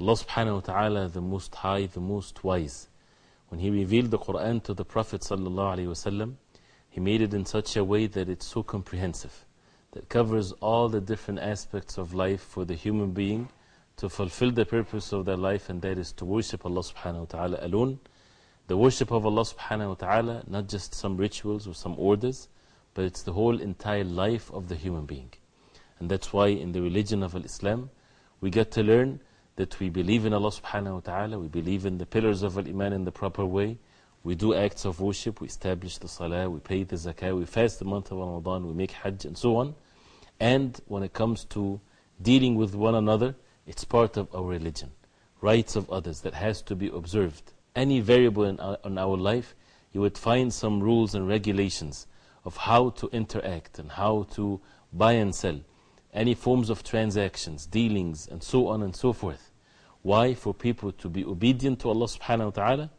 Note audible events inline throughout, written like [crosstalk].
Allah subhanahu wa ta'ala the most high, the most wise when he revealed the Quran to the Prophet sallallahu wasallam he made it in such a way that it's so comprehensive that covers all the different aspects of life for the human being to fulfill the purpose of their life and that is to worship Allah subhanahu wa ta'ala alone the worship of Allah subhanahu wa ta'ala, not just some rituals or some orders, but it's the whole entire life of the human being. And that's why in the religion of Islam, we get to learn that we believe in Allah subhanahu wa ta'ala, we believe in the pillars of Iman in the proper way, we do acts of worship, we establish the salah, we pay the zakah, we fast the month of Ramadan, we make hajj and so on. And when it comes to dealing with one another, it's part of our religion. Rights of others that has to be observed any variable in our, in our life, you would find some rules and regulations of how to interact and how to buy and sell, any forms of transactions, dealings, and so on and so forth. Why? For people to be obedient to Allah subhanahu wa ta'ala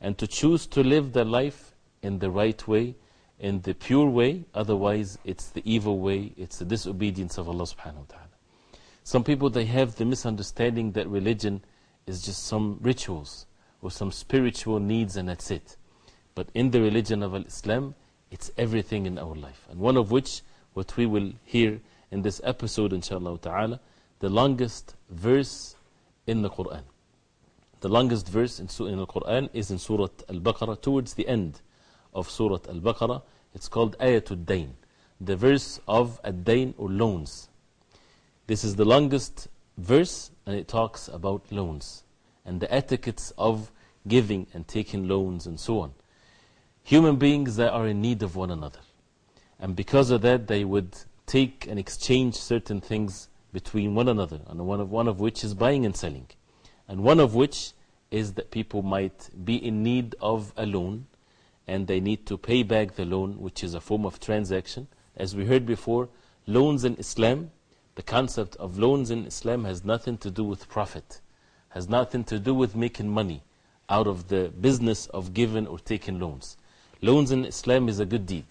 and to choose to live their life in the right way, in the pure way, otherwise it's the evil way, it's the disobedience of Allah subhanahu wa ta'ala. Some people, they have the misunderstanding that religion is just some rituals or some spiritual needs and that's it. But in the religion of Islam, it's everything in our life. And one of which, what we will hear in this episode, inshallah ta'ala, the longest verse in the Quran. The longest verse in, in the Quran is in Surah Al-Baqarah, towards the end of Surah Al-Baqarah. It's called Ayatul Dain, the verse of Ad-Dain or loans. This is the longest verse and it talks about loans and the etiquettes of giving and taking loans and so on. Human beings that are in need of one another. And because of that, they would take and exchange certain things between one another, and one of, one of which is buying and selling. And one of which is that people might be in need of a loan, and they need to pay back the loan, which is a form of transaction. As we heard before, loans in Islam, the concept of loans in Islam has nothing to do with profit has nothing to do with making money out of the business of giving or taking loans. Loans in Islam is a good deed.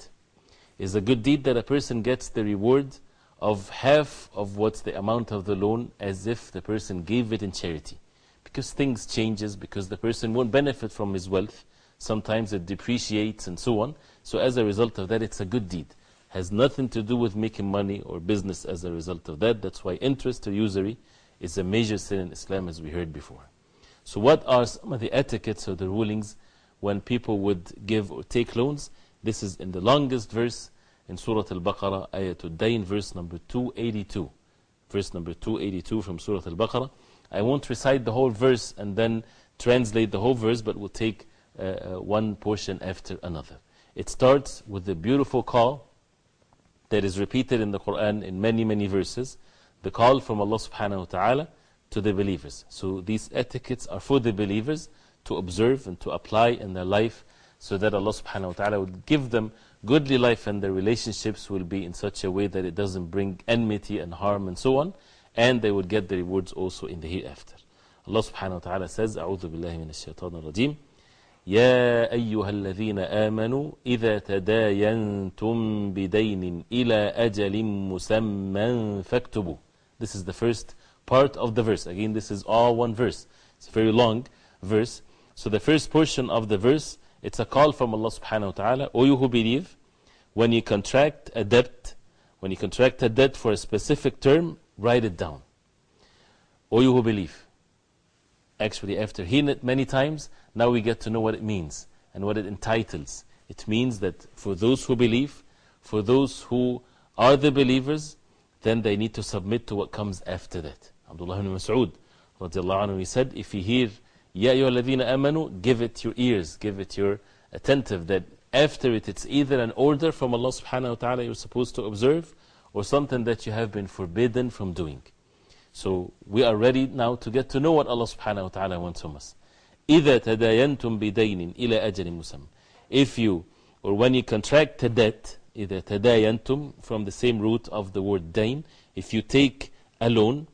Is a good deed that a person gets the reward of half of what's the amount of the loan as if the person gave it in charity. Because things changes, because the person won't benefit from his wealth. Sometimes it depreciates and so on. So as a result of that, it's a good deed. Has nothing to do with making money or business as a result of that. That's why interest or usury is a major sin in Islam as we heard before. So what are some of the etiquettes or the rulings when people would give or take loans? This is in the longest verse in Surah Al-Baqarah, Ayatul Dain, verse number 282. Verse number 282 from Surah Al-Baqarah. I won't recite the whole verse and then translate the whole verse, but we'll take uh, uh, one portion after another. It starts with the beautiful call that is repeated in the Quran in many, many verses the call from Allah subhanahu wa ta'ala to the believers. So these etiquettes are for the believers to observe and to apply in their life so that Allah subhanahu wa ta'ala would give them goodly life and their relationships will be in such a way that it doesn't bring enmity and harm and so on. And they would get the rewards also in the hereafter. Allah subhanahu wa ta'ala says, أعوذ بالله من الشيطان الرجيم يا أيها الذين آمنوا إذا تداينتم بدين إلى أجل مسمى فاكتبوا This is the first part of the verse. Again, this is all one verse. It's a very long verse. So the first portion of the verse, it's a call from Allah subhanahu wa ta'ala. O you who believe, when you contract a debt, when you contract a debt for a specific term, write it down. O you who believe. actually, after hearing it many times, now we get to know what it means and what it entitles. It means that for those who believe, for those who are the believers, then they need to submit to what comes after that. Abdullah ibn Mas'ud, he said, if you hear, Ya ayyuhalladhina amanu, give it your ears, give it your attentive, that after it, it's either an order from Allah subhanahu wa ta'ala you're supposed to observe, or something that you have been forbidden from doing. So we are ready now to get to know what Allah subhanahu wa ta'ala wants from us. إِذَا تَدَايَنْتُمْ بِدَيْنٍ إِلَى أَجَلٍ مُسَمٍ If you, or when you contract a debt, إِذَا تَدَايَنْتُمْ from the same root of the word dain, if you take a loan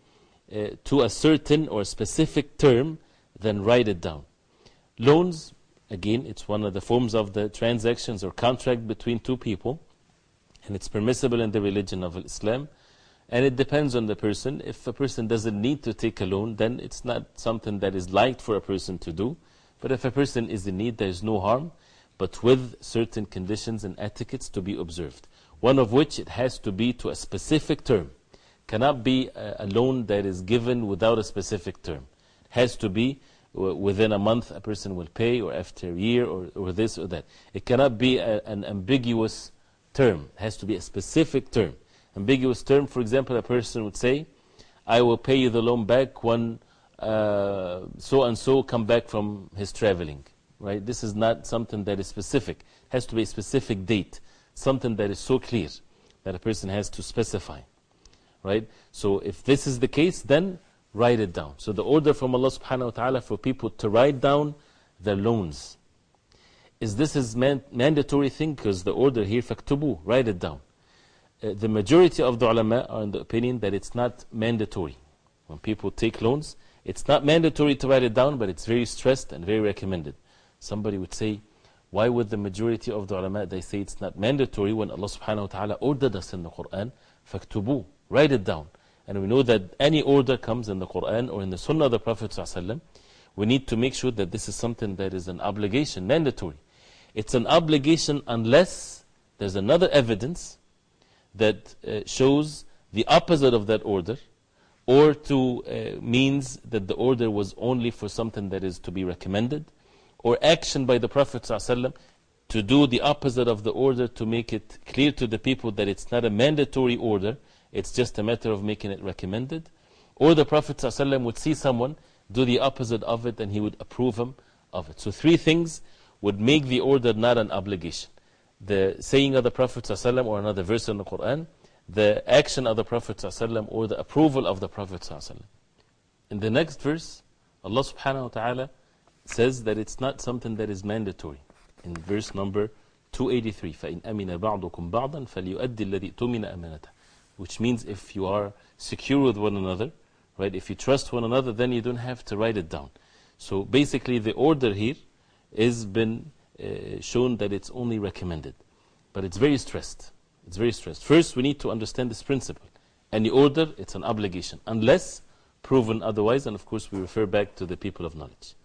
uh, to a certain or specific term, then write it down. Loans, again, it's one of the forms of the transactions or contract between two people, and it's permissible in the religion of Islam. And it depends on the person. If a person doesn't need to take a loan, then it's not something that is liked for a person to do. But if a person is in need, there is no harm, but with certain conditions and etiquettes to be observed. One of which it has to be to a specific term. Cannot be a, loan that is given without a specific term. Has to be within a month a person will pay, or after a year, or, or this or that. It cannot be a, an ambiguous term. It has to be a specific term ambiguous term. For example, a person would say, I will pay you the loan back when uh, so and so come back from his traveling. Right? This is not something that is specific. It has to be a specific date. Something that is so clear that a person has to specify. Right? So if this is the case, then write it down. So the order from Allah subhanahu wa ta'ala for people to write down their loans. Is this is man mandatory thing? Because the order here, faktubu, write it down. Uh, the majority of the ulama are in the opinion that it's not mandatory. When people take loans, it's not mandatory to write it down, but it's very stressed and very recommended. Somebody would say, why would the majority of the ulama, they say it's not mandatory when Allah subhanahu wa ta'ala ordered us in the Quran, faktubu, write it down. And we know that any order comes in the Quran or in the Sunnah of the Prophet ﷺ, we need to make sure that this is something that is an obligation, mandatory. It's an obligation unless there's another evidence that uh, shows the opposite of that order, or to uh, means that the order was only for something that is to be recommended, or action by the Prophet ﷺ to do the opposite of the order to make it clear to the people that it's not a mandatory order, it's just a matter of making it recommended. Or the Prophet ﷺ would see someone do the opposite of it and he would approve him of it. So, three things would make the order not an obligation the saying of the Prophet ﷺ or another verse in the Quran, the action of the Prophet ﷺ or the approval of the Prophet ﷺ. In the next verse, Allah subhanahu wa ta'ala says that it's not something that is mandatory. In verse number 283, فَإِنْ أَمِنَ بَعْضُكُمْ بَعْضًا فَلْيُؤَدِّ الَّذِي تُمِنَ أَمَنَتَهُ which means if you are secure with one another, right, if you trust one another, then you don't have to write it down. So basically, the order here is been uh, shown that it's only recommended. But it's very stressed. It's very stressed. First, we need to understand this principle. Any order, it's an obligation, unless proven otherwise. And of course, we refer back to the people of knowledge.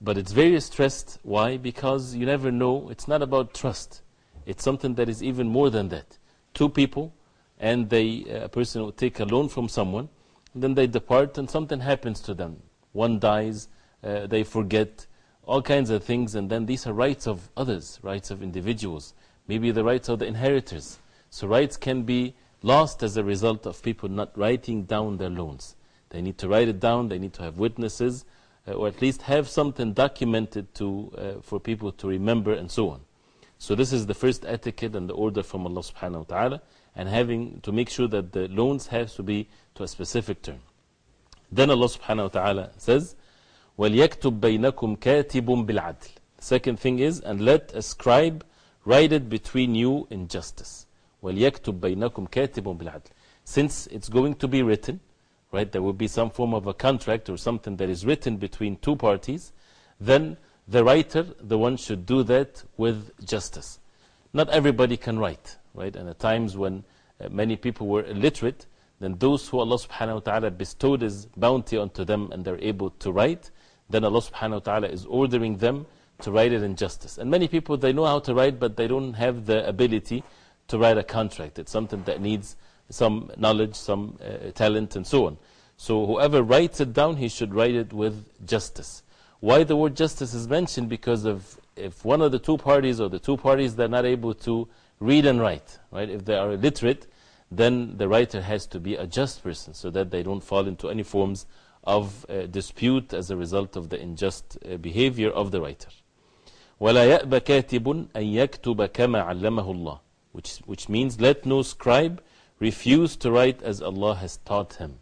But it's very stressed. Why? Because you never know. It's not about trust. It's something that is even more than that. Two people, and they, uh, a person will take a loan from someone, then they depart, and something happens to them. One dies, uh, they forget, all kinds of things, and then these are rights of others, rights of individuals, maybe the rights of the inheritors. So, rights can be lost as a result of people not writing down their loans. They need to write it down, they need to have witnesses, uh, or at least have something documented to, uh, for people to remember, and so on. So, this is the first etiquette and the order from Allah subhanahu wa ta'ala, and having to make sure that the loans have to be to a specific term. Then Allah subhanahu wa ta'ala says, وَلْيَكْتُبْ بَيْنَكُمْ كَاتِبٌ بِالْعَدْلِ Second thing is, and let a scribe write it between you in justice. وَلْيَكْتُبْ بَيْنَكُمْ كَاتِبٌ بِالْعَدْلِ Since it's going to be written, right, there will be some form of a contract or something that is written between two parties, then the writer, the one should do that with justice. Not everybody can write, right? And at times when uh, many people were illiterate, then those who Allah subhanahu wa ta'ala bestowed His bounty onto them and they're able to write, then Allah subhanahu wa ta'ala is ordering them to write it in justice. And many people, they know how to write, but they don't have the ability to write a contract. It's something that needs some knowledge, some uh, talent, and so on. So whoever writes it down, he should write it with justice. Why the word justice is mentioned? Because of if one of the two parties or the two parties that are not able to read and write, right? If they are illiterate, then the writer has to be a just person so that they don't fall into any forms of uh, dispute as a result of the unjust uh, behavior of the writer. ولا يأبى كاتب أن يكتب كما علمه الله which, which means let no scribe refuse to write as Allah has taught him.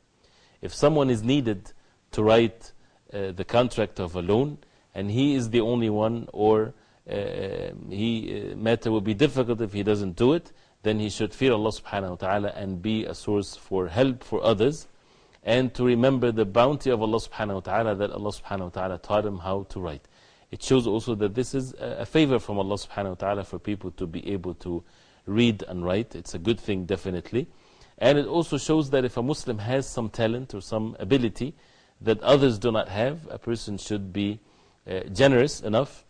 If someone is needed to write uh, the contract of a loan and he is the only one or uh, he, uh, matter will be difficult if he doesn't do it, then he should fear Allah subhanahu wa ta'ala and be a source for help for others and to remember the bounty of Allah subhanahu wa ta'ala that Allah subhanahu wa ta'ala taught him how to write. It shows also that this is a favor from Allah subhanahu wa ta'ala for people to be able to read and write. It's a good thing, definitely. And it also shows that if a Muslim has some talent or some ability that others do not have, a person should be uh, generous enough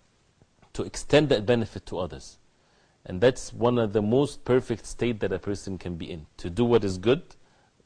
to extend that benefit to others. And that's one of the most perfect state that a person can be in. To do what is good,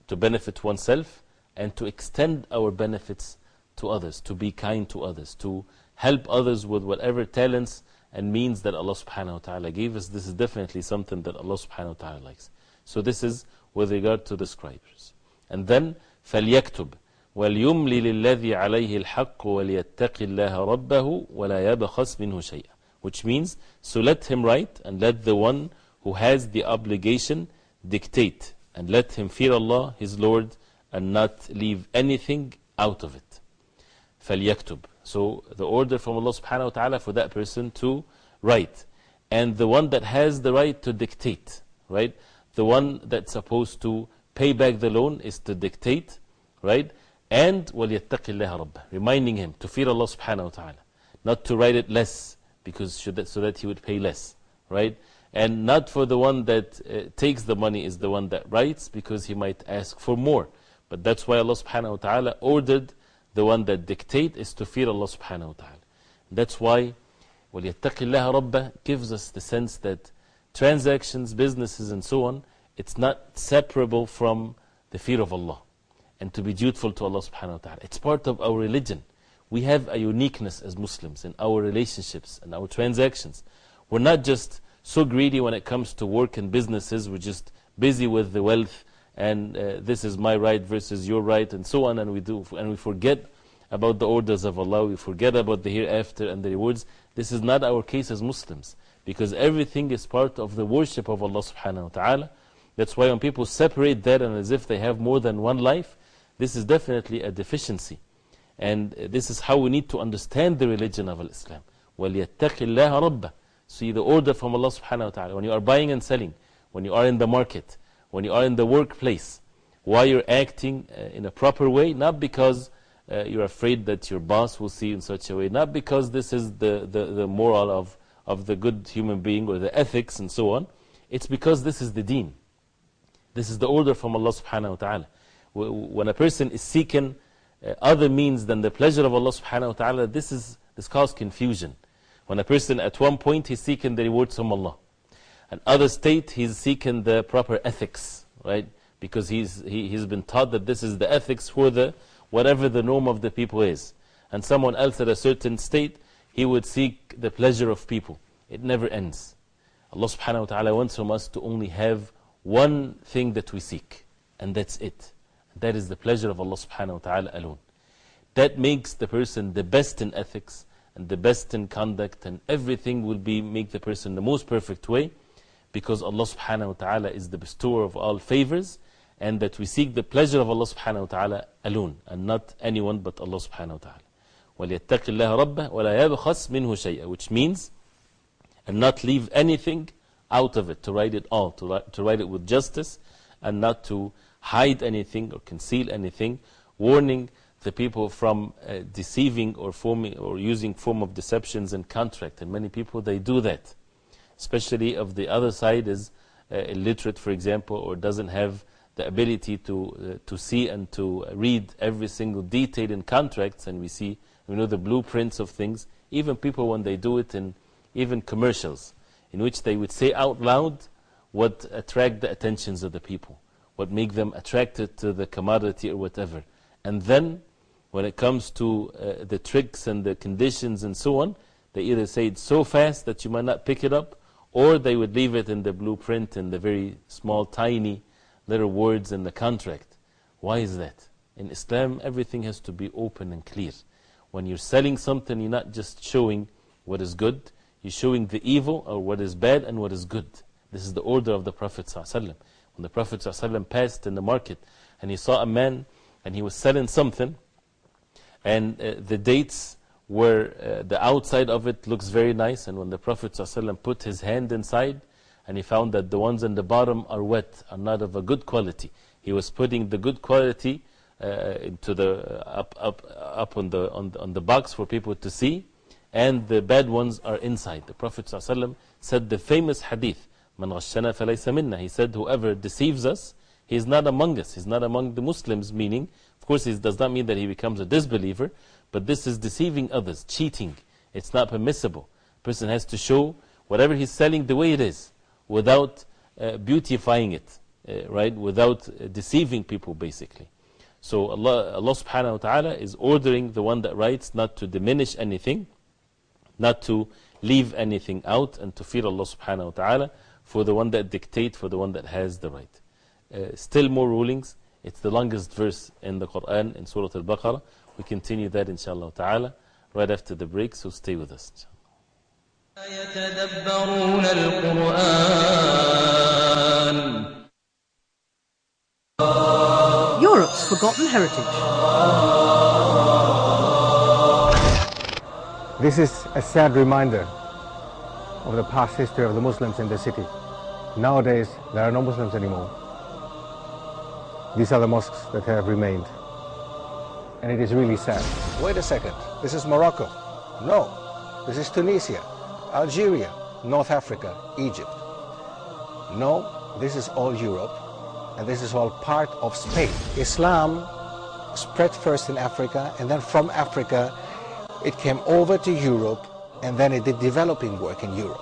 to benefit oneself, and to extend our benefits to others, to be kind to others, to help others with whatever talents and means that Allah subhanahu wa ta'ala gave us. This is definitely something that Allah subhanahu wa ta'ala likes. So this is with regard to the scribes. And then, فَلْيَكْتُبْ وَلْيُمْلِ لِلَّذِي عَلَيْهِ الْحَقُّ وَلْيَتَّقِ اللَّهَ رَبَّهُ وَلَا يَبْخَسْ مِنْهُ شَيْئًا Which means, so let him write and let the one who has the obligation dictate. And let him fear Allah, his Lord, and not leave anything out of it. فَلْيَكْتُبْ So the order from Allah subhanahu wa ta'ala for that person to write. And the one that has the right to dictate, right? The one that's supposed to pay back the loan is to dictate, right? And وَلْيَتَّقِ اللَّهَ رَبَّهُ Reminding him to fear Allah subhanahu wa ta'ala. Not to write it less, because should that, so that he would pay less, right? And not for the one that uh, takes the money is the one that writes, because he might ask for more. But that's why Allah subhanahu wa ta'ala ordered the one that dictate is to fear Allah subhanahu wa ta'ala. That's why وَلْيَتَّقِ اللَّهَ رَبَّهُ gives us the sense that transactions, businesses and so on, it's not separable from the fear of Allah and to be dutiful to Allah subhanahu wa ta'ala. It's part of our religion. We have a uniqueness as Muslims in our relationships and our transactions. We're not just so greedy when it comes to work and businesses, we're just busy with the wealth and uh, this is my right versus your right, and so on, and we, do, and we forget about the orders of Allah, we forget about the hereafter and the rewards. This is not our case as Muslims, because everything is part of the worship of Allah subhanahu wa ta'ala. That's why when people separate that and as if they have more than one life, this is definitely a deficiency. And uh, this is how we need to understand the religion of Islam. وَلْيَتَّقِ اللَّهَ رَبَّهُ See the order from Allah subhanahu wa ta'ala. When you are buying and selling, when you are in the market, when you are in the workplace, why you're acting uh, in a proper way, not because uh, you're afraid that your boss will see you in such a way, not because this is the, the, the moral of, of the good human being or the ethics and so on. It's because this is the deen. This is the order from Allah subhanahu wa ta'ala. When a person is seeking uh, other means than the pleasure of Allah subhanahu wa ta'ala, this, is, this causes confusion. When a person at one point is seeking the rewards from Allah. Another state, he's seeking the proper ethics, right? Because he's, he, he's been taught that this is the ethics for the, whatever the norm of the people is. And someone else at a certain state, he would seek the pleasure of people. It never ends. Allah subhanahu wa ta'ala wants from us to only have one thing that we seek, and that's it. That is the pleasure of Allah subhanahu wa ta'ala alone. That makes the person the best in ethics and the best in conduct, and everything will be make the person the most perfect way because Allah subhanahu wa ta'ala is the bestower of all favors and that we seek the pleasure of Allah subhanahu wa ta'ala alone and not anyone but Allah subhanahu wa ta'ala. وَلْيَتَّقِ اللَّهَ رَبَّهُ وَلَا يَبْخَسْ مِنْهُ شَيْئًا Which means, and not leave anything out of it, to write it all, to write, to write it with justice, and not to hide anything or conceal anything, warning the people from uh, deceiving or, forming, or using form of deceptions and contract. And many people, they do that. Especially if the other side is uh, illiterate, for example, or doesn't have the ability to, uh, to see and to read every single detail in contracts, and we see, we know the blueprints of things, even people when they do it in even commercials, in which they would say out loud what attract the attentions of the people, what make them attracted to the commodity or whatever. And then, when it comes to uh, the tricks and the conditions and so on, they either say it so fast that you might not pick it up, or they would leave it in the blueprint in the very small, tiny little words in the contract. Why is that? In Islam, everything has to be open and clear. When you're selling something, you're not just showing what is good, you're showing the evil or what is bad and what is good. This is the order of the Prophet. ﷺ. When the Prophet ﷺ passed in the market and he saw a man and he was selling something, and uh, the dates were, uh, the outside of it looks very nice, and when the Prophet ﷺ put his hand inside, and he found that the ones in the bottom are wet, are not of a good quality. He was putting the good quality uh, into the, up, up, up on, the, on, the, on the box for people to see, and the bad ones are inside. The Prophet ﷺ said the famous hadith, Man ghashana falaysa minna. He said, whoever deceives us, he is not among us. He's not among the Muslims, meaning, of course, it does not mean that he becomes a disbeliever, but this is deceiving others, cheating. It's not permissible. A person has to show whatever he's selling the way it is, without uh, beautifying it, uh, right? Without uh, deceiving people, basically. So Allah, Allah subhanahu wa ta'ala is ordering the one that writes not to diminish anything, not to leave anything out, and to fear Allah subhanahu wa ta'ala for the one that dictates, for the one that has the right. Uh, still more rulings. It's the longest verse in the Quran, in Surah Al Baqarah. We continue that, inshaAllah ta'ala, right after the break, so stay with us. Europe's Forgotten Heritage. This is a sad reminder of the past history of the Muslims in the city. Nowadays, there are no Muslims anymore. These are the mosques that have remained. And it is really sad. Wait a second. This is Morocco. No. This is Tunisia, Algeria, North Africa, Egypt. No, this is all Europe. And this is all part of Spain. Islam spread first in Africa, and then from Africa, it came over to Europe, and then it did developing work in Europe.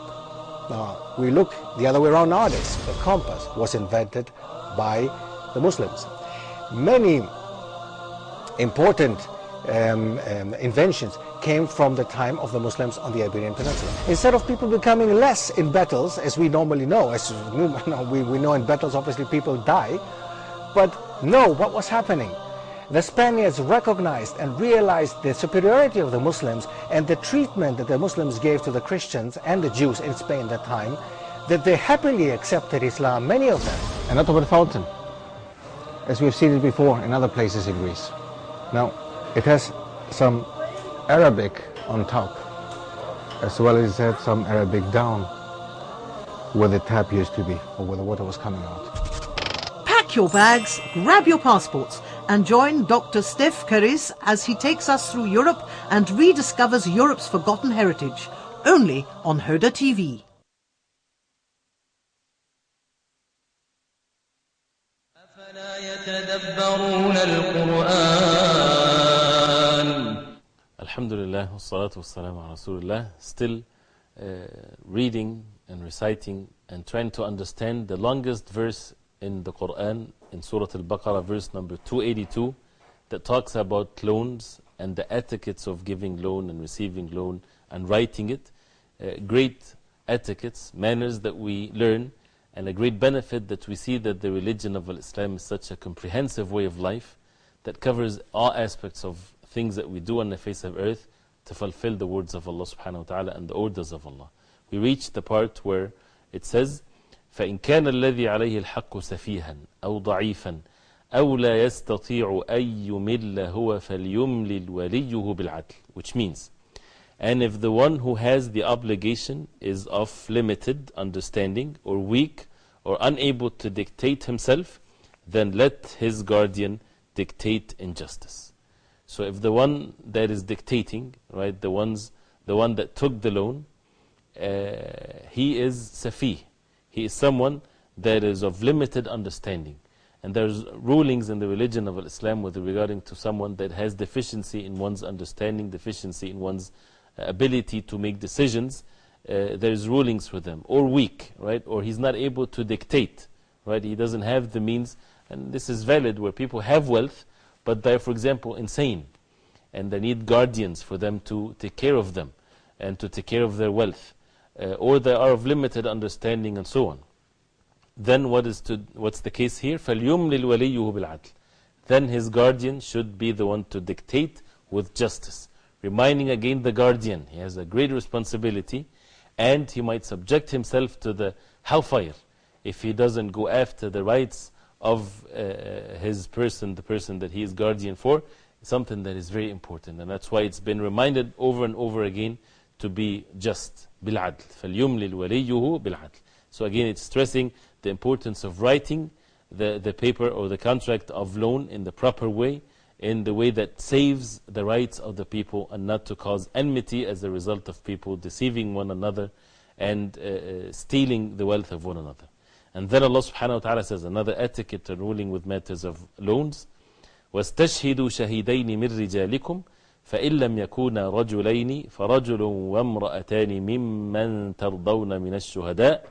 Now, we look the other way around nowadays. The compass was invented by the Muslims. Many important um, um, inventions came from the time of the Muslims on the Iberian Peninsula. Instead of people becoming less in battles, as we normally know, as we, [laughs] we know in battles obviously people die, but no, what was happening? The Spaniards recognized and realized the superiority of the Muslims and the treatment that the Muslims gave to the Christians and the Jews in Spain at that time, that they happily accepted Islam, many of them. And not the fountain, as we've seen it before in other places in Greece. Now, it has some Arabic on top, as well as it has some Arabic down, where the tap used to be, or where the water was coming out. Pack your bags, grab your passports, and join Dr. Stef Keris as he takes us through Europe and rediscovers Europe's forgotten heritage, only on Huda TV. Alhamdulillah, wassalatu wassalamu ala Rasulullah. Still uh, reading and reciting and trying to understand the longest verse in the Quran in Surah Al Baqarah, verse number 282, that talks about loans and the etiquettes of giving loan and receiving loan and writing it. Uh, great etiquettes, manners that we learn, and a great benefit that we see that the religion of Islam is such a comprehensive way of life that covers all aspects of things that we do on the face of earth to fulfill the words of Allah subhanahu wa ta'ala and the orders of Allah. We reach the part where it says, فإن كان الذي عليه الحق سفيها أو ضعيفا أو لا يستطيع أن يمل هو فليملل وليه بالعدل which means and if the one who has the obligation is of limited understanding or weak or unable to dictate himself then let his guardian dictate injustice so if the one that is dictating right the ones the one that took the loan uh, he is safi he is someone that is of limited understanding. And there's rulings in the religion of Islam with regarding to someone that has deficiency in one's understanding, deficiency in one's uh, ability to make decisions. Uh, there's rulings for them. Or weak, right? Or he's not able to dictate, right? He doesn't have the means. And this is valid where people have wealth, but they're, for example, insane and they need guardians for them to take care of them and to take care of their wealth, or they are of limited understanding and so on. Then what is to, what's the case here? فَلْيُمْلِلْ وَلِيُّهُ بِالْعَدْلِ Then his guardian should be the one to dictate with justice. Reminding again the guardian, he has a great responsibility and he might subject himself to the hellfire if he doesn't go after the rights of uh, his person, the person that he is guardian for, something that is very important. And that's why it's been reminded over and over again to be just. بالعدل فليملل وليه بالعدل So again it's stressing the importance of writing the, the paper or the contract of loan in the proper way, in the way that saves the rights of the people and not to cause enmity as a result of people deceiving one another and uh, uh, stealing the wealth of one another. And then Allah subhanahu wa ta'ala says another etiquette and ruling with matters of loans. واستشهدوا شهيدين من رجالكم فإن لم يكونا رجلين فرجل وامرأتان ممن ترضون من الشهداء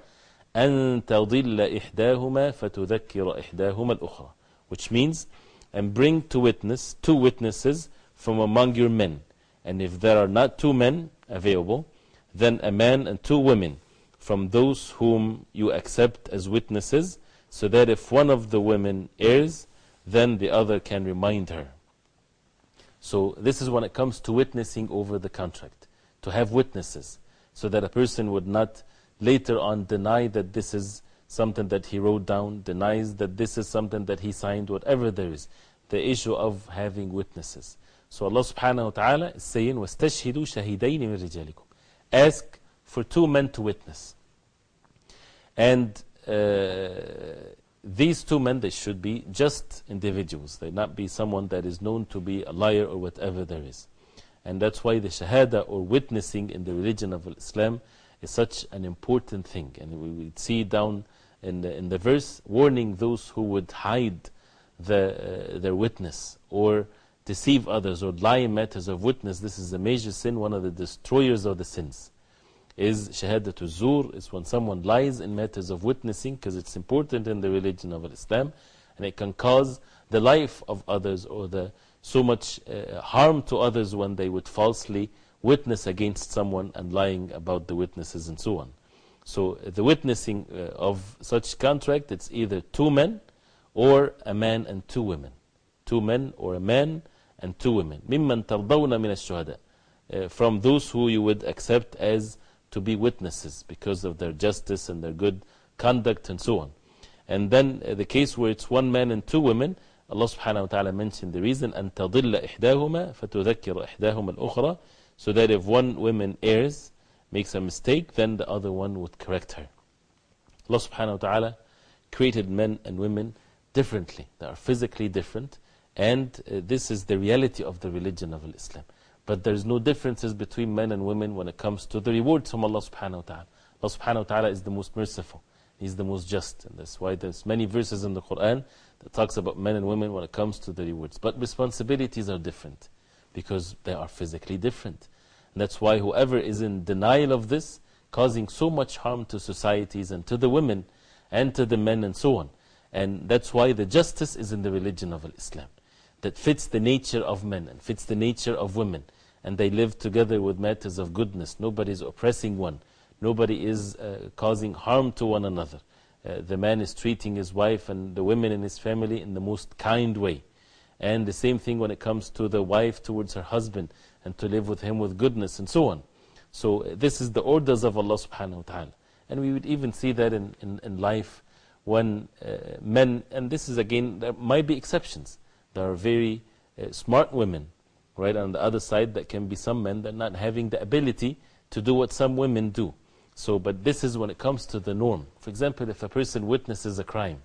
أن تضل إحداهما فتذكر إحداهما الأخرى which means and bring to witness two witnesses from among your men and if there are not two men available then a man and two women from those whom you accept as witnesses so that if one of the women errs then the other can remind her. So, this is when it comes to witnessing over the contract, to have witnesses, so that a person would not later on deny that this is something that he wrote down, denies that this is something that he signed, whatever there is. The issue of having witnesses. So, Allah subhanahu wa ta'ala is saying, وَاسْتَشْهِدُوا شَهِدَيْنِ مِن رِجَالِكُمْ Ask for two men to witness. And uh, these two men, they should be just individuals. They not be someone that is known to be a liar or whatever there is. And that's why the shahada or witnessing in the religion of Islam is such an important thing. And we see down in the, in the verse warning those who would hide the, uh, their witness or deceive others or lie in matters of witness. This is a major sin, one of the destroyers of the sins is shahadatul zur, is when someone lies in matters of witnessing, because it's important in the religion of Islam, and it can cause the life of others or the, so much uh, harm to others when they would falsely witness against someone and lying about the witnesses and so on. So, uh, the witnessing uh, of such contract, it's either two men or a man and two women. Two men or a man and two women. مِمَّن تَرْضَوْنَ مِنَ الشُّهَدَاء From those who you would accept as to be witnesses because of their justice and their good conduct and so on. And then uh, the case where it's one man and two women, Allah subhanahu wa ta'ala mentioned the reason, أن تضل إحداهما فتذكر إحداهما الأخرى so that if one woman errs, makes a mistake, then the other one would correct her. Allah subhanahu wa ta'ala created men and women differently. They are physically different, and uh, this is the reality of the religion of Islam. But there's no differences between men and women when it comes to the rewards from Allah subhanahu wa ta'ala. Allah subhanahu wa ta'ala is the most merciful. He's the most just. And that's why there's many verses in the Quran that talks about men and women when it comes to the rewards. But responsibilities are different because they are physically different. And that's why whoever is in denial of this, causing so much harm to societies and to the women and to the men and so on. And that's why the justice is in the religion of Islam that fits the nature of men and fits the nature of women. And they live together with matters of goodness. Nobody is oppressing one. Nobody is uh, causing harm to one another. Uh, the man is treating his wife and the women in his family in the most kind way. And the same thing when it comes to the wife towards her husband and to live with him with goodness and so on. So, uh, this is the orders of Allah subhanahu wa ta'ala. And we would even see that in, in, in life when men, and this is again, there might be exceptions. There are very smart women, right? On the other side, there can be some men that not having the ability to do what some women do. So, but this is when it comes to the norm. For example, if a person witnesses a crime,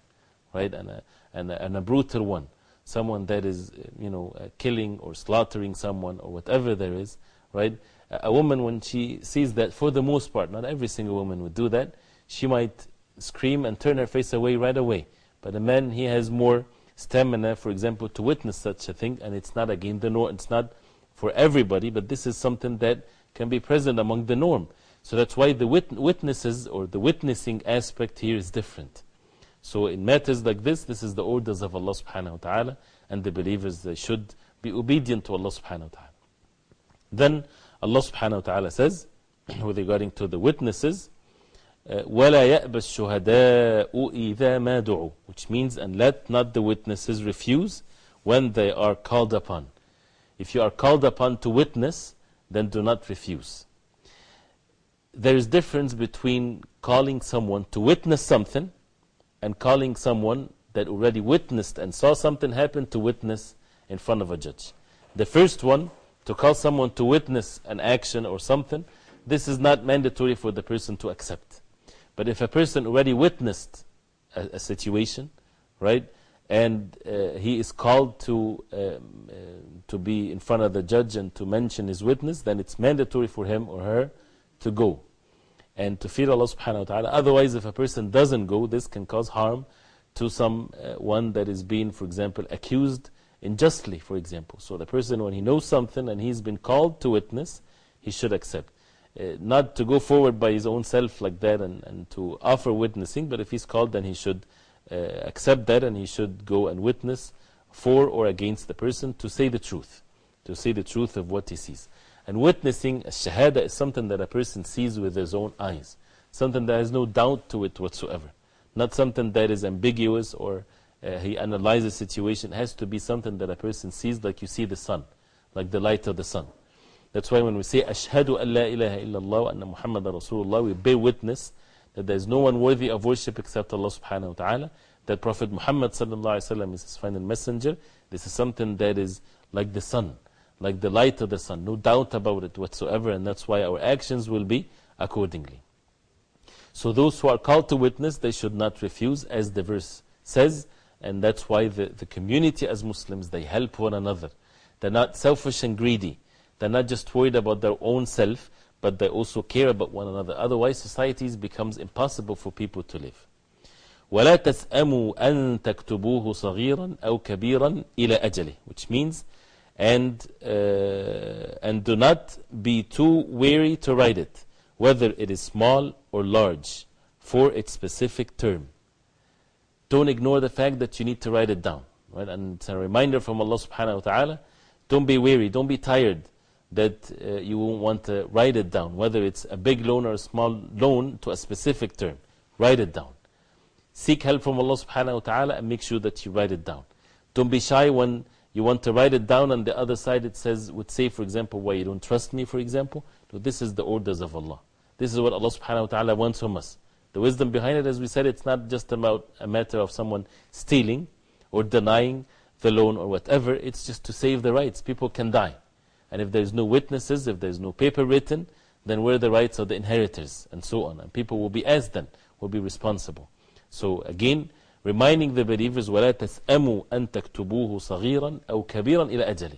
right, and a, and a, and a brutal one, someone that is, you know, uh, killing or slaughtering someone or whatever there is, right? A woman, when she sees that, for the most part, not every single woman would do that, she might scream and turn her face away right away. But a man, he has more stamina, for example, to witness such a thing, and it's not again the norm, it's not for everybody, but this is something that can be present among the norm. So that's why the wit witnesses or the witnessing aspect here is different. So in matters like this, this is the orders of Allah subhanahu wa ta'ala. and the believers they should be obedient to Allah subhanahu wa ta'ala. Then Allah subhanahu wa ta'ala says, [clears throat] with regarding to the witnesses, وَلَا يَأْبَ الشُّهَدَاءُ إِذَا مَا دُعُوا Which means, and let not the witnesses refuse when they are called upon. If you are called upon to witness, then do not refuse. There is difference between calling someone to witness something and calling someone that already witnessed and saw something happen to witness in front of a judge. The first one, to call someone to witness an action or something, this is not mandatory for the person to accept. But if a person already witnessed a, a situation, right, and uh, he is called to, um, uh, to be in front of the judge and to mention his witness, then it's mandatory for him or her to go and to fear Allah subhanahu wa ta'ala. Otherwise, if a person doesn't go, this can cause harm to someone uh, that is being, for example, accused unjustly, for example. So the person, when he knows something and he's been called to witness, he should accept. Uh, not to go forward by his own self like that and, and to offer witnessing, but if he's called, then he should uh, accept that and he should go and witness for or against the person to say the truth, to say the truth of what he sees. And witnessing, a shahada, is something that a person sees with his own eyes, something that has no doubt to it whatsoever, not something that is ambiguous or uh, he analyzes the situation. It has to be something that a person sees like you see the sun, like the light of the sun. That's why when we say, Ashhadu an la ilaha illallah wa anna Muhammad Rasulullah, we bear witness that there is no one worthy of worship except Allah subhanahu wa ta'ala, that Prophet Muhammad sallallahu alayhi wa is his final messenger. This is something that is like the sun, like the light of the sun, no doubt about it whatsoever, and that's why our actions will be accordingly. So those who are called to witness, they should not refuse, as the verse says, and that's why the, the community as Muslims, they help one another. They're not selfish and greedy. They're not just worried about their own self, but they also care about one another. Otherwise, societies becomes impossible for people to live. ولا تسأموا أن تكتبوه صغيرا أو كبيرا إلى أجله which means and, uh, and do not be too weary to write it whether it is small or large for its specific term don't ignore the fact that you need to write it down right? and it's a reminder from Allah subhanahu wa ta'ala don't be weary, don't be tired that uh, you want to write it down, whether it's a big loan or a small loan to a specific term. Write it down. Seek help from Allah subhanahu wa ta'ala and make sure that you write it down. Don't be shy when you want to write it down, and the other side it says, would say, for example, why you don't trust me, for example. No, this is the orders of Allah. This is what Allah subhanahu wa ta'ala wants from us. The wisdom behind it, as we said, it's not just about a matter of someone stealing or denying the loan or whatever, it's just to save the rights. People can die. And if there's no witnesses, if there's no paper written, then where are the rights of the inheritors, and so on. And people will be asked then, will be responsible. So again, reminding the believers, وَلَا تَسْأَمُوا أَن تَكْتُبُوهُ صَغِيرًا أَوْ كَبِيرًا إِلَى أَجَلِهِ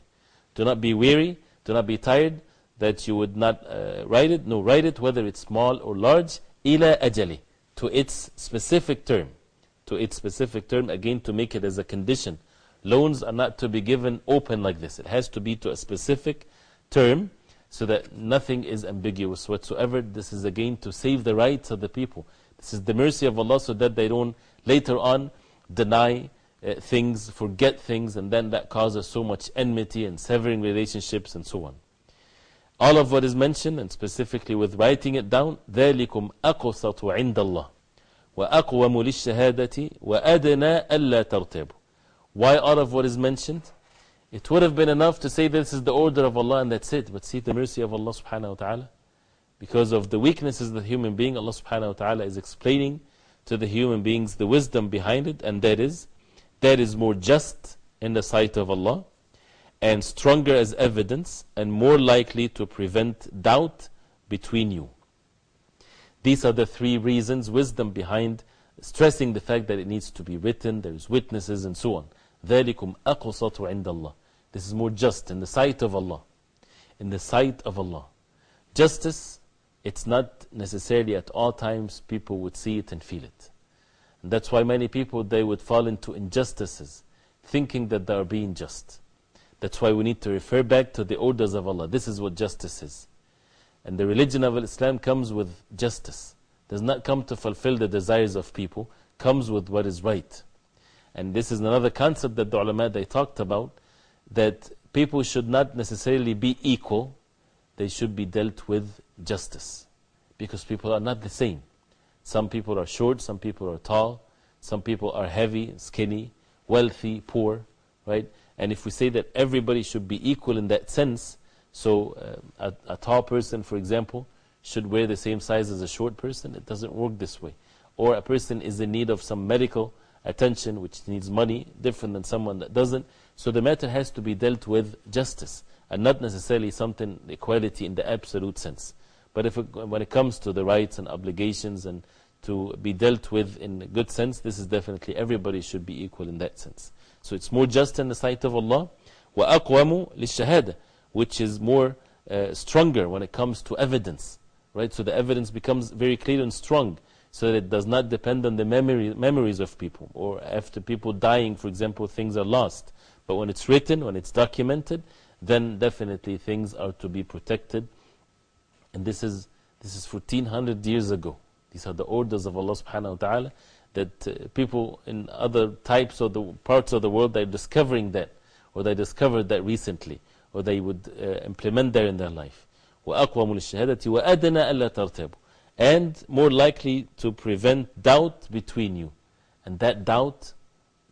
Do not be weary, do not be tired that you would not uh, write it. No, write it whether it's small or large, إِلَى أَجَلِهِ To its specific term. To its specific term, again, to make it as a condition Loans are not to be given open like this. It has to be to a specific term so that nothing is ambiguous whatsoever. This is again to save the rights of the people. This is the mercy of Allah so that they don't later on deny uh, things, forget things, and then that causes so much enmity and severing relationships and so on. All of what is mentioned, and specifically with writing it down, ذَلِكُمْ أَقْسَطُ عِنْدَ اللَّهِ وَأَقْوَمُ لِلشَّهَادَةِ وَأَدْنَا أَلَّا تَرْتَبُوا why all of what is mentioned? It would have been enough to say this is the order of Allah and that's it. But see the mercy of Allah subhanahu wa ta'ala. Because of the weaknesses of the human being, Allah subhanahu wa ta'ala is explaining to the human beings the wisdom behind it, and that is, that is more just in the sight of Allah, and stronger as evidence, and more likely to prevent doubt between you. These are the three reasons, wisdom behind stressing the fact that it needs to be written, there's witnesses, and so on. ذَلِكُمْ أَقْسَطُ عِنْدَ اللَّهِ This is more just in the sight of Allah. In the sight of Allah. Justice, it's not necessarily at all times people would see it and feel it. And that's why many people, they would fall into injustices, thinking that they are being just. That's why we need to refer back to the orders of Allah. This is what justice is. And the religion of Islam comes with justice. Does not come to fulfill the desires of people, comes with what is right. And this is another concept that the ulama they talked about that people should not necessarily be equal, they should be dealt with justice. Because people are not the same. Some people are short, some people are tall, some people are heavy, skinny, wealthy, poor, right? And if we say that everybody should be equal in that sense, so uh, a, a tall person, for example, should wear the same size as a short person, it doesn't work this way. Or a person is in need of some medical attention, which needs money, different than someone that doesn't. So the matter has to be dealt with justice, and not necessarily something equality in the absolute sense. But if it, when it comes to the rights and obligations and to be dealt with in a good sense, this is definitely everybody should be equal in that sense. So it's more just in the sight of Allah. وَأَقْوَمُ لِلشَّهَادَةِ Which is more uh, stronger when it comes to evidence. Right? So the evidence becomes very clear and strong so that it does not depend on the memory, memories of people. Or after people dying, for example, things are lost. But when it's written, when it's documented, then definitely things are to be protected. And this is, this is 1400 years ago. These are the orders of Allah subhanahu wa ta'ala that uh, people in other types of the parts of the world are discovering that, or they discovered that recently, or they would uh, implement that in their life. وَأَقْوَمُ لِلشَّهَادَةِ وَأَدْنَا أَلَّا تَرْتَبُوا And more likely to prevent doubt between you. And that doubt,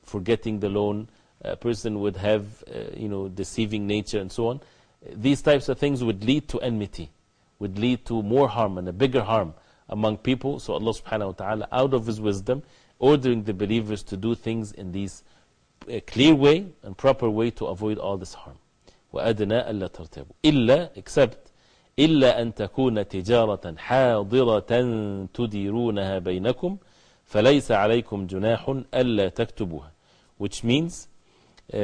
forgetting the loan, a person would have, uh, you know, deceiving nature and so on. These types of things would lead to enmity, would lead to more harm and a bigger harm among people. So Allah subhanahu wa ta'ala, out of His wisdom, ordering the believers to do things in this uh, clear way and proper way to avoid all this harm. وَأَدْنَا أَلَّا تَرْتَبُوا إِلَّا except إِلَّا أَن تَكُونَ تِجَارَةً حَاضِرَةً تُدِيرُونَها بَيْنَكُمْ فَلَيْسَ عَلَيْكُمْ جُنَاحٌ أَلَّا تَكْتُبُوهَا Which means uh,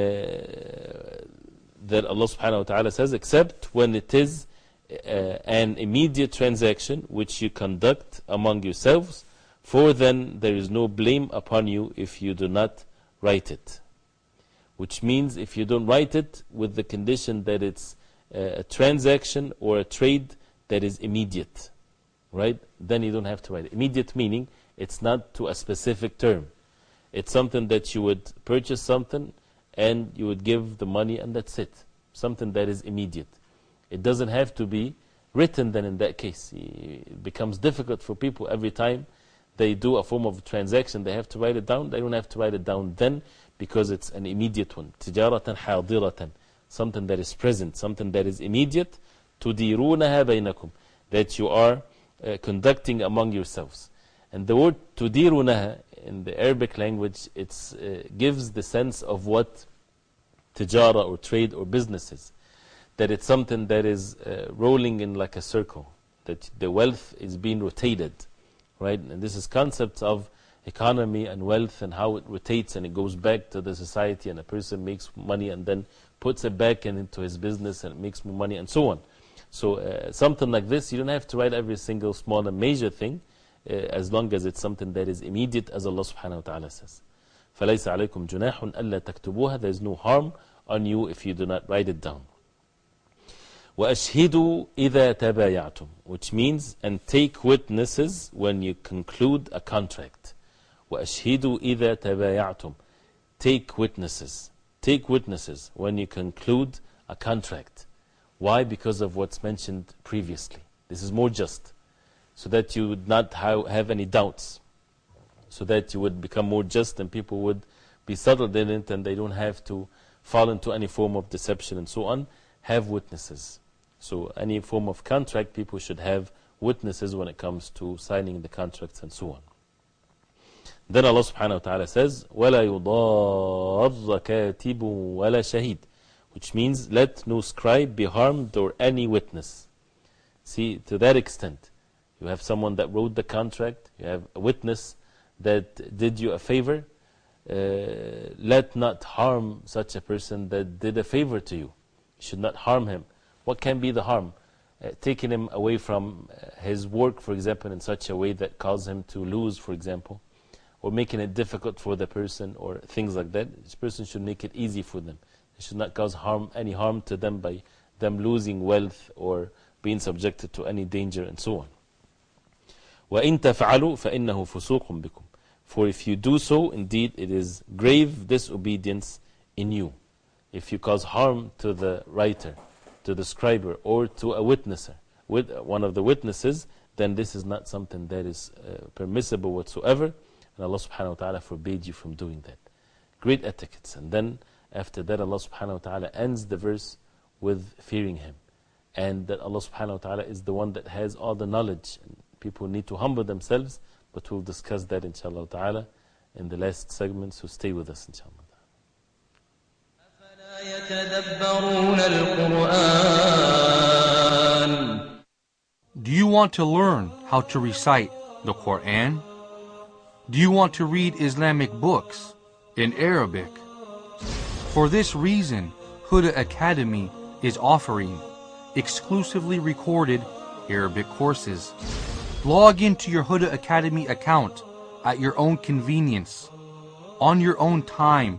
that Allah subhanahu wa ta'ala says, except when it is uh, an immediate transaction which you conduct among yourselves, for then there is no blame upon you if you do not write it. Which means if you don't write it with the condition that it's a transaction or a trade that is immediate. Right? Then you don't have to write it. Immediate meaning it's not to a specific term. It's something that you would purchase something and you would give the money and that's it. Something that is immediate. It doesn't have to be written then in that case. It becomes difficult for people every time they do a form of transaction. They have to write it down. They don't have to write it down then because it's an immediate one. Tijaratan hadiratan Something that is present, something that is immediate. تديرونها بينكم That you are uh, conducting among yourselves. And the word تديرونها in the Arabic language it uh, gives the sense of what tijara or trade or business is that it's something that is uh, rolling in like a circle, that the wealth is being rotated, right? And this is concepts of economy and wealth and how it rotates and it goes back to the society and a person makes money and then puts it back in, into his business and makes more money and so on. So uh, something like this, you don't have to write every single small and major thing uh, as long as it's something that is immediate as Allah subhanahu wa ta'ala says. فَلَيْسَ عَلَيْكُمْ جُنَاحٌ أَلَّا تَكْتُبُوهَا There is no harm on you if you do not write it down. وَأَشْهِدُوا إِذَا تَبَايَعْتُمْ Which means, and take witnesses when you conclude a contract. وَأَشْهِدُوا إِذَا تَبَايَعْتُمْ Take witnesses. Take witnesses when you conclude a contract. Why? Because of what's mentioned previously. This is more just. So that you would not have any doubts. So that you would become more just and people would be settled in it and they don't have to fall into any form of deception and so on. Have witnesses. So, any form of contract, people should have witnesses when it comes to signing the contracts and so on. Then Allah subhanahu wa ta'ala says, وَلَا يُضَارَّ كَاتِبٌ وَلَا شَهِيدٌ Which means, let no scribe be harmed or any witness. See, to that extent, you have someone that wrote the contract, you have a witness that did you a favor. Uh, let not harm such a person that did a favor to you. You should not harm him. What can be the harm? Uh, taking him away from uh, his work, for example, in such a way that causes him to lose, for example, or making it difficult for the person, or things like that. This person should make it easy for them. It should not cause harm, any harm to them by them losing wealth or being subjected to any danger and so on. وَإِن تَفْعَلُوا فَإِنَّهُ فُسُوقٌ بِكُمْ For if you do so, indeed it is grave disobedience in you. If you cause harm to the writer, to the scriber, or to a witnesser, with one of the witnesses, then this is not something that is uh, permissible whatsoever. And Allah subhanahu wa ta'ala forbade you from doing that. Great etiquettes. And then after that, Allah subhanahu wa ta'ala ends the verse with fearing Him. And that Allah subhanahu wa ta'ala is the one that has all the knowledge. And people need to humble themselves, but we'll discuss that inshaAllah ta'ala in the last segment, so stay with us inshaAllah. Do you want to learn how to recite the Quran? Do you want to read Islamic books in Arabic? For this reason, Huda Academy is offering exclusively recorded Arabic courses. Log into your Huda Academy account at your own convenience, on your own time,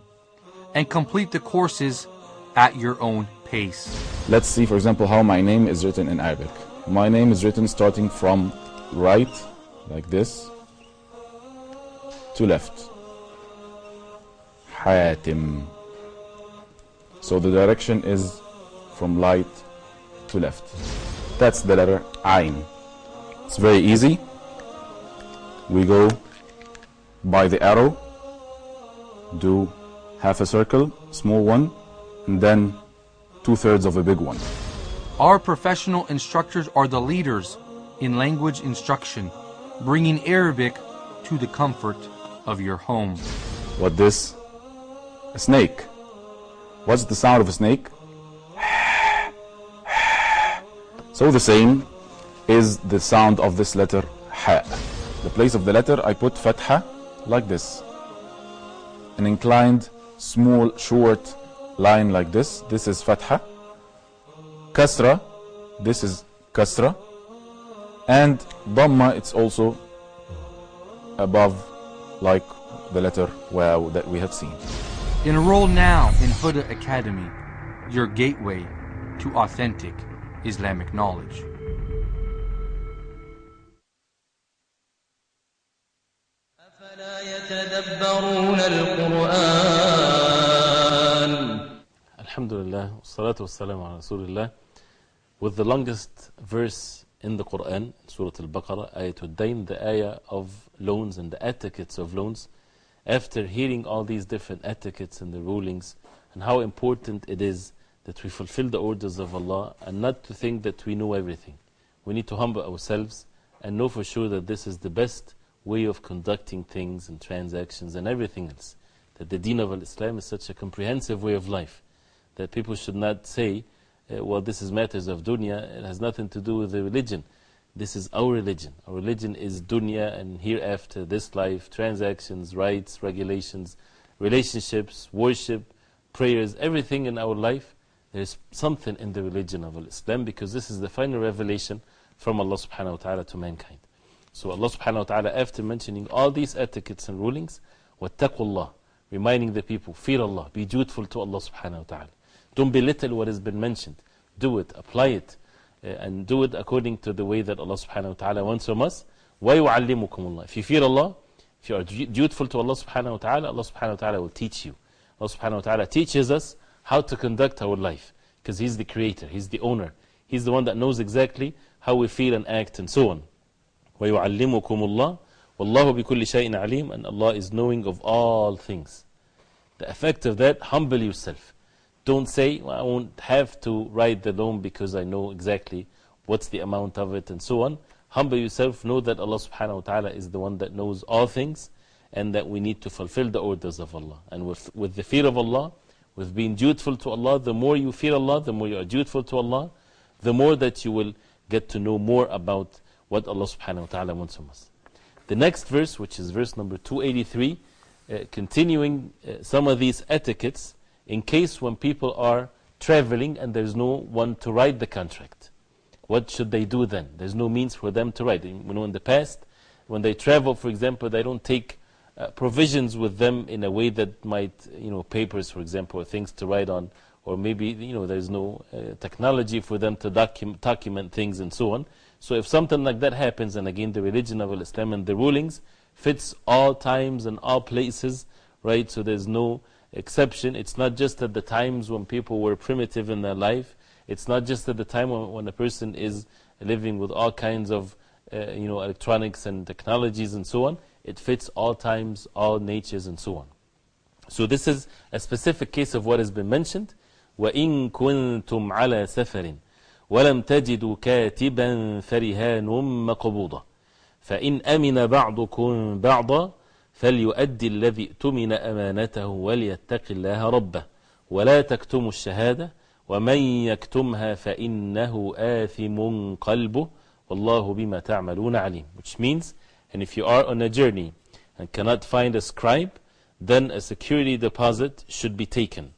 and complete the courses at your own pace. Let's see, for example, how my name is written in Arabic. My name is written starting from right, like this, to left. Hatim. So the direction is from light to left. That's the letter Ain. It's very easy. We go by the arrow, do half a circle, small one, and then two thirds of a big one. Our professional instructors are the leaders in language instruction, bringing Arabic to the comfort of your home. What this? A snake. What's the sound of a snake? [sighs] So the same is the sound of this letter ha. The place of the letter I put fatha like this. An inclined, small, short line like this. This is fatha. Kasra, this is kasra. And dhamma, it's also above like the letter wow that we have seen. Enroll now in Huda Academy, your gateway to authentic Islamic knowledge. Alhamdulillah, salatu wassalamu ala Rasulullah. With the longest verse in the Quran, Surah Al Baqarah, Ayatul Dain, the ayah of loans and the etiquettes of loans. After hearing all these different etiquettes and the rulings, and how important it is that we fulfill the orders of Allah and not to think that we know everything. We need to humble ourselves and know for sure that this is the best way of conducting things and transactions and everything else. That the deen of Islam is such a comprehensive way of life that people should not say, well, this is matters of dunya, it has nothing to do with the religion. This is our religion. Our religion is dunya and hereafter, this life, transactions, rights, regulations, relationships, worship, prayers, everything in our life. There is something in the religion of Islam because this is the final revelation from Allah subhanahu wa ta'ala to mankind. So Allah subhanahu wa ta'ala, after mentioning all these etiquettes and rulings, وَاتَّقُوا اللَّهِ Reminding the people, fear Allah, be dutiful to Allah subhanahu wa ta'ala. Don't belittle what has been mentioned. Do it, apply it, uh, and do it according to the way that Allah subhanahu wa ta'ala wants from us. وَيُعَلِّمُكُمُ اللَّهِ If you fear Allah, if you are du- dutiful to Allah subhanahu wa ta'ala, Allah subhanahu wa ta'ala will teach you. Allah subhanahu wa ta'ala teaches us how to conduct our life. Because He's the creator, He's the owner. He's the one that knows exactly how we feel and act and so on. وَيُعَلِّمُكُمُ اللَّهِ وَاللَّهُ بِكُلِّ شَيْءٍ عَلِيمٌ And Allah is knowing of all things. The effect of that, humble yourself. Don't say, I won't have to write the loan because I know exactly what's the amount of it and so on. Humble yourself, know that Allah subhanahu wa ta'ala is the one that knows all things and that we need to fulfill the orders of Allah. And with, with the fear of Allah, with being dutiful to Allah, the more you fear Allah, the more you are dutiful to Allah, the more that you will get to know more about what Allah subhanahu wa ta'ala wants from us. The next verse, which is verse number 283, uh, continuing uh, some of these etiquettes in case when people are traveling and there's no one to write the contract. What should they do then? There's no means for them to write. You know, in the past, when they travel, for example, they don't take uh, provisions with them in a way that might, you know, papers, for example, or things to write on, or maybe, you know, there's no uh, technology for them to docu document things and so on. So if something like that happens, and again, the religion of Islam and the rulings fits all times and all places, right? So there's no exception. It's not just at the times when people were primitive in their life. It's not just at the time when, when a person is living with all kinds of uh, you know, electronics and technologies and so on. It fits all times, all natures, and so on. So, this is a specific case of what has been mentioned. وَإِن كُنتُمْ عَلَى سَفَرٍ ولم تجدوا كاتبا فرهان مقبوضة فإن أمن بعضكم بعضا فليؤدي الذي اؤتمن أمانته وليتق الله ربه ولا تكتموا الشهادة ومن يكتمها فإنه آثم قلبه والله بما تعملون عليم which means and if you are on a journey and cannot find a scribe then a security deposit should be taken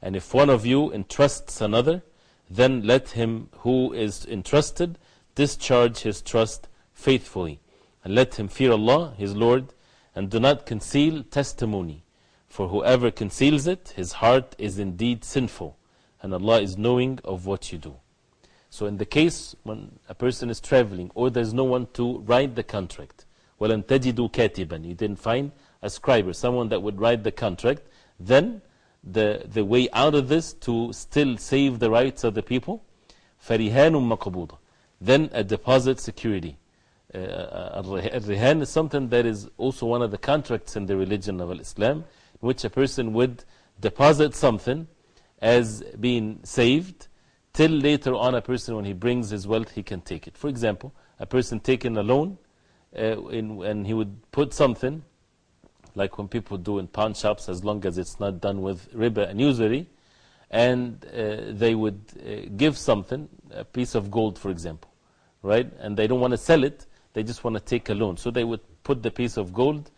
and if one of you entrusts another then let him who is entrusted discharge his trust faithfully. And let him fear Allah, his Lord, and do not conceal testimony. For whoever conceals it, his heart is indeed sinful, and Allah is knowing of what you do. So, in the case when a person is traveling or there's no one to write the contract, وَلَمْ تَجِدُوا كَاتِبًا You didn't find a scribe or someone that would write the contract, then the, the way out of this to still save the rights of the people, فَرِهَانٌ مَقْبُوضًا Then a deposit security. Uh, a rihan is something that is also one of the contracts in the religion of Islam, in which a person would deposit something as being saved, till later on a person, when he brings his wealth, he can take it. For example, a person taking a loan, uh, in, and he would put something like when people do in pawn shops, as long as it's not done with riba and usury, and uh, they would give something, a piece of gold, for example, right? And they don't want to sell it, they just want to take a loan. So they would put the piece of gold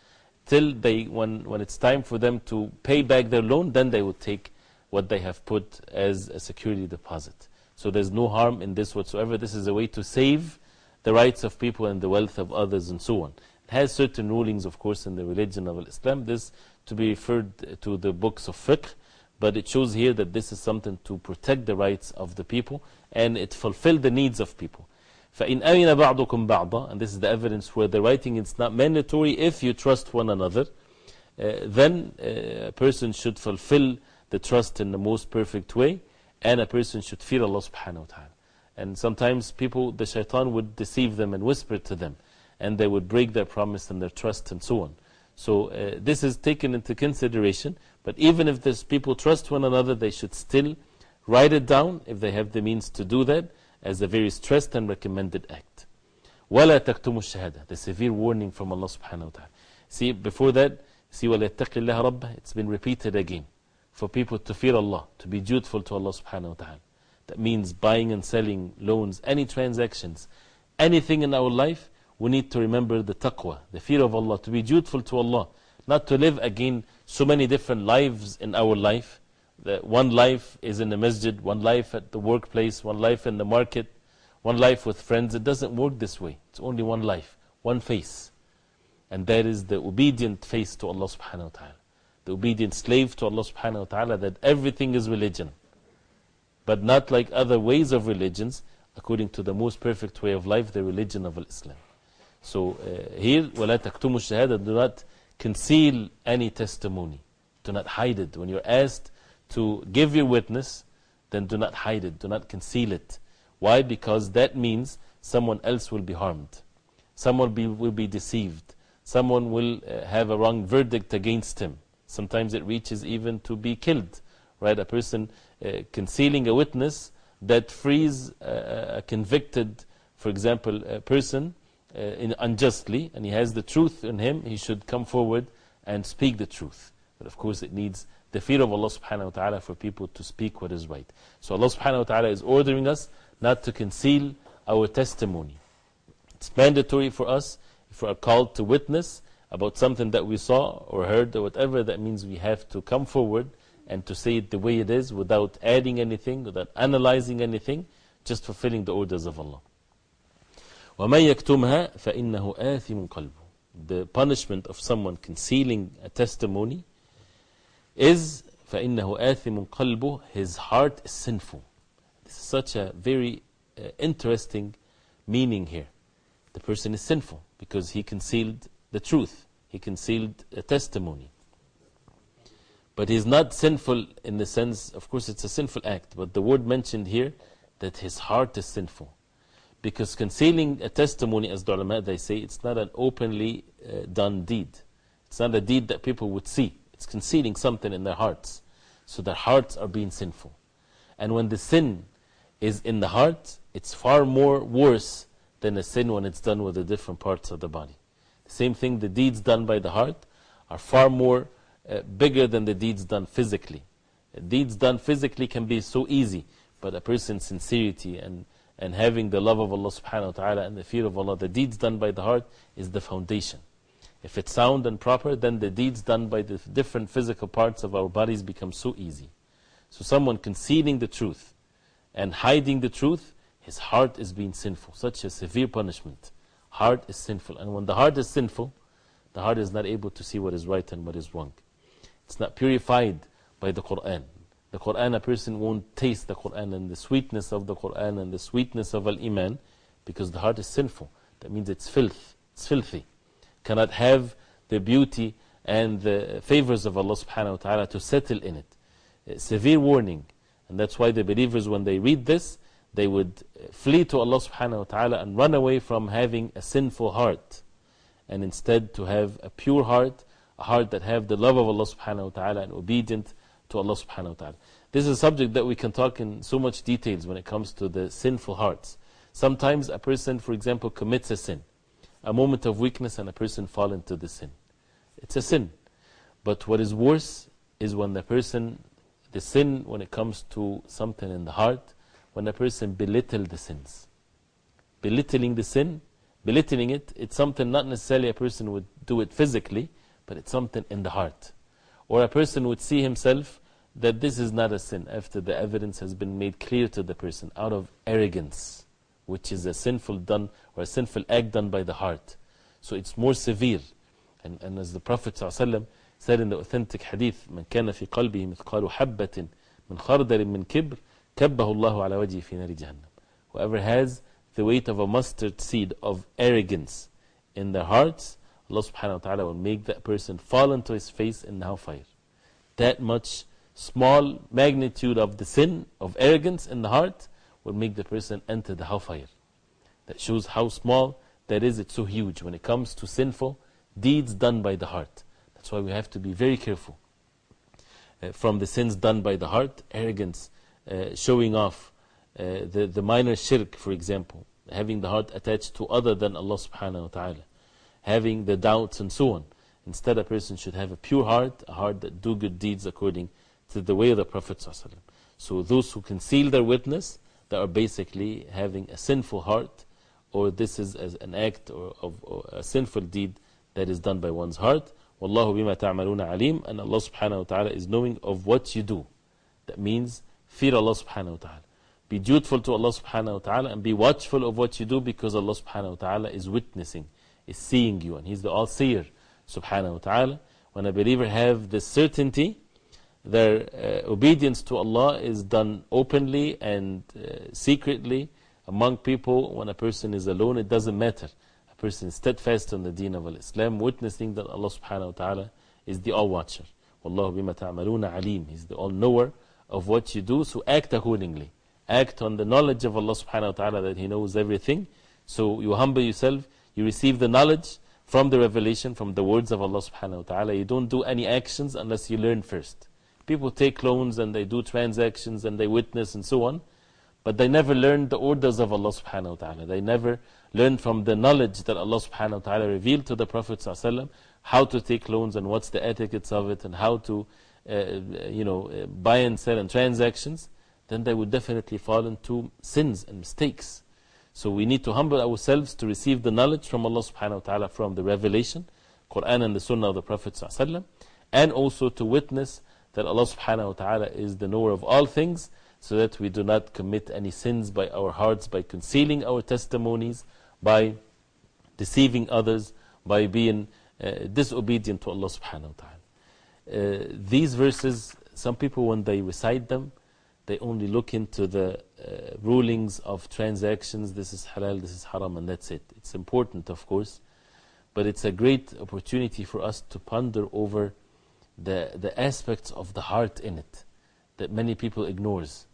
till they, when, when it's time for them to pay back their loan, then they would take what they have put as a security deposit. So there's no harm in this whatsoever. This is a way to save the rights of people and the wealth of others and so on It has certain rulings, of course, in the religion of Islam. This to be referred to the books of fiqh, but it shows here that this is something to protect the rights of the people and it fulfill the needs of people. فَإِنْ أَمِنَ بَعْضُكُمْ بَعْضًا And this is the evidence where the writing is not mandatory if you trust one another. Uh, then uh, a person should fulfill the trust in the most perfect way and a person should fear Allah subhanahu wa ta'ala. And sometimes people, the shaitan would deceive them and whisper to them and they would break their promise and their trust and so on. So uh, this is taken into consideration. But even if these people trust one another, they should still write it down if they have the means to do that as a very stressed and recommended act. وَلَا تَكْتُمُ الشَّهَادَةِ The severe warning from Allah subhanahu wa ta'ala. See, before that, see, وَلَيَتَّقِ اللَّهَ رَبَّهِ It's been repeated again. For people to fear Allah, to be dutiful to Allah subhanahu wa ta'ala. That means buying and selling, loans, any transactions, anything in our life, we need to remember the taqwa, the fear of Allah, to be dutiful to Allah, not to live again so many different lives in our life. That one life is in the masjid, one life at the workplace, one life in the market, one life with friends. It doesn't work this way. It's only one life, one face. And that is the obedient face to Allah subhanahu wa ta'ala. The obedient slave to Allah subhanahu wa ta'ala, that everything is religion. But not like other ways of religions, according to the most perfect way of life, the religion of Islam. So uh, here, وَلَا تَكْتُمُ الشَّهَادَةِ Do not conceal any testimony. Do not hide it. When you're asked to give your witness, then do not hide it. Do not conceal it. Why? Because that means someone else will be harmed. Someone be, will be deceived. Someone will uh, have a wrong verdict against him. Sometimes it reaches even to be killed. Right? A person uh, concealing a witness that frees a, a convicted, for example, person uh, unjustly and he has the truth in him, he should come forward and speak the truth. But of course, it needs the fear of Allah subhanahu wa ta'ala for people to speak what is right. So Allah subhanahu wa ta'ala is ordering us not to conceal our testimony. It's mandatory for us, if we are called to witness about something that we saw or heard or whatever, that means we have to come forward and to say it the way it is without adding anything, without analyzing anything, just fulfilling the orders of Allah. وَمَنْ يَكْتُمْهَا فَإِنَّهُ آثِمٌ قَلْبُهُ The punishment of someone concealing a testimony is فَإِنَّهُ آثِمٌ قَلْبُهُ His heart is sinful. This is such a very uh, interesting meaning here. The person is sinful because he concealed the truth. He concealed a testimony. But he's not sinful in the sense, of course, it's a sinful act, but the word mentioned here that his heart is sinful. Because concealing a testimony, as the ulama they say, it's not an openly uh, done deed. It's not a deed that people would see. It's concealing something in their hearts. So their hearts are being sinful. And when the sin is in the heart, it's far more worse than a sin when it's done with the different parts of the body. The same thing, the deeds done by the heart are far more uh, bigger than the deeds done physically. Deeds done physically can be so easy, but a person's sincerity and, and having the love of Allah subhanahu wa ta'ala and the fear of Allah, the deeds done by the heart is the foundation. If it's sound and proper, then the deeds done by the different physical parts of our bodies become so easy. So, someone concealing the truth and hiding the truth, his heart is being sinful. Such a severe punishment. Heart is sinful. And when the heart is sinful, the heart is not able to see what is right and what is wrong. It's not purified by the Quran. The Quran, a person won't taste the Quran and the sweetness of the Quran and the sweetness of Al Iman because the heart is sinful. That means it's filth, it's filthy. Cannot have the beauty and the favors of Allah subhanahu wa ta'ala to settle in it. Severe warning. And that's why the believers, when they read this, they would flee to Allah subhanahu wa ta'ala and run away from having a sinful heart. And instead to have a pure heart a heart that have the love of Allah subhanahu wa ta'ala and obedient to Allah subhanahu wa ta'ala. This is a subject that we can talk in so much details when it comes to the sinful hearts. Sometimes a person, for example, commits a sin, a moment of weakness, and a person fall into the sin. It's a sin. But what is worse is when the person, the sin, when it comes to something in the heart, when a person belittle the sins. Belittling the sin, belittling it, it's something not necessarily a person would do it physically, but it's something in the heart. Or a person would see himself that this is not a sin after the evidence has been made clear to the person out of arrogance, which is a sinful done or a sinful act done by the heart. So it's more severe. And, and as the Prophet ﷺ said in the authentic hadith, من كان في قلبه مثقال حبة من خردل من كبر كبه الله على وجهه في نار جهنم. Whoever has the weight of a mustard seed of arrogance in their hearts, Allah subhanahu wa ta'ala will make that person fall into his face in hellfire. That much small magnitude of the sin of arrogance in the heart will make the person enter the hellfire. That shows how small that is, it's so huge when it comes to sinful deeds done by the heart. That's why we have to be very careful. Uh, from the sins done by the heart, arrogance, uh, showing off, uh, the, the minor shirk, for example, having the heart attached to other than Allah subhanahu wa ta'ala having the doubts and so on. Instead, a person should have a pure heart, a heart that do good deeds according to the way of the Prophet. So, those who conceal their witness, they are basically having a sinful heart, or this is as an act or, of, or a sinful deed that is done by one's heart. Wallahu bima ta'maluna alim, and Allah subhanahu wa ta'ala is knowing of what you do. That means fear Allah subhanahu wa ta'ala. Be dutiful to Allah subhanahu wa ta'ala and be watchful of what you do because Allah subhanahu wa ta'ala is witnessing is seeing you, and He's the all seer, subhanahu wa ta'ala. When a believer have this certainty, their uh, obedience to Allah is done openly and uh, secretly among people. When a person is alone, it doesn't matter. A person is steadfast on the deen of Islam, witnessing that Allah subhanahu wa ta'ala is the all watcher. Wallahu bima ta'maluna alim. He's the all knower of what you do, so act accordingly. Act on the knowledge of Allah subhanahu wa ta'ala that He knows everything. So you humble yourself you receive the knowledge from the revelation, from the words of Allah subhanahu wa ta'ala. You don't do any actions unless you learn first. People take loans and they do transactions and they witness and so on, but they never learned the orders of Allah subhanahu wa ta'ala. They never learned from the knowledge that Allah subhanahu wa ta'ala revealed to the Prophet sallallahu how to take loans and what's the etiquettes of it and how to uh, you know, uh, buy and sell and transactions, then they would definitely fall into sins and mistakes. So we need to humble ourselves to receive the knowledge from Allah subhanahu wa ta'ala from the revelation, Quran and the Sunnah of the Prophet sallallahu and also to witness that Allah subhanahu wa ta'ala is the knower of all things so that we do not commit any sins by our hearts, by concealing our testimonies, by deceiving others, by being uh, disobedient to Allah subhanahu wa ta'ala. Uh, these verses, some people when they recite them, they only look into the uh, rulings of transactions. This is halal, this is haram, and that's it. It's important, of course. but it's a great opportunity for us to ponder over the, the aspects of the heart in it that many people ignores.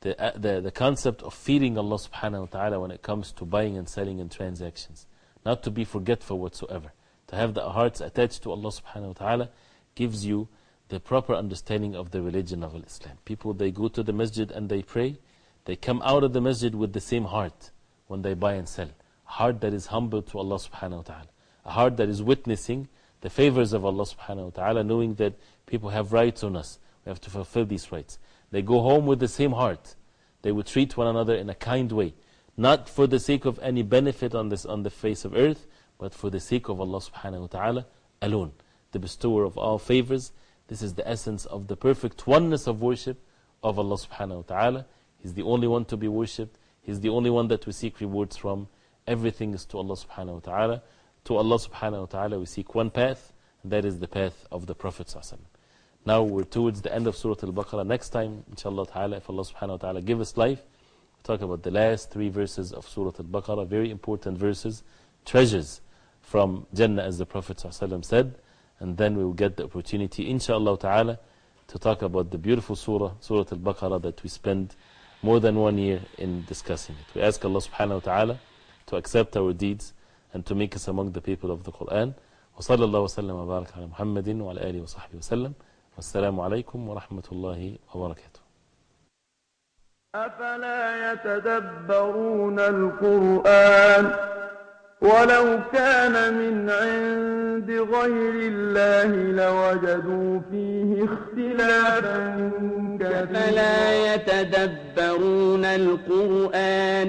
The, uh, the, the concept of fearing Allah subhanahu wa ta'ala when it comes to buying and selling and transactions. Not to be forgetful whatsoever. To have the hearts attached to Allah subhanahu wa ta'ala gives you the proper understanding of the religion of Islam. People, they go to the masjid and they pray, they come out of the masjid with the same heart when they buy and sell. A heart that is humble to Allah subhanahu wa ta'ala. A heart that is witnessing the favors of Allah subhanahu wa ta'ala, knowing that people have rights on us. We have to fulfill these rights. They go home with the same heart. They would treat one another in a kind way. Not for the sake of any benefit on, this, on the face of earth, but for the sake of Allah subhanahu wa ta'ala alone. The bestower of all favors. This is the essence of the perfect oneness of worship of Allah subhanahu wa ta'ala. He's the only one to be worshipped. He's the only one that we seek rewards from. Everything is to Allah subhanahu wa ta'ala. To Allah subhanahu wa ta'ala we seek one path, and that is the path of the Prophet sallallahu Now we're towards the end of Surah Al-Baqarah. Next time, inshallah ta'ala, if Allah subhanahu wa ta'ala give us life, we'll talk about the last three verses of Surah Al-Baqarah, very important verses, treasures from Jannah as the Prophet sallallahu said, and then we will get the opportunity, inshallah ta'ala, to talk about the beautiful surah, Surah Al-Baqarah, that we spend more than one year in discussing it. We ask Allah subhanahu wa ta'ala to accept our deeds and to make us among the people of the Quran. وصلى الله وسلم وبارك على محمد وعلى آله وصحبه وسلم والسلام عليكم ورحمة الله وبركاته. أفلا يتدبرون القرآن ولو كان من عند غير الله لوجدوا فيه اختلافا كثيرا. فلا يتدبرون القرآن